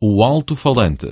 o alto-falante.